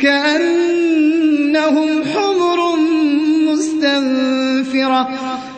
كَأَنَّهُمْ حُمُرٌ مُّسْتَنفِرَةٌ.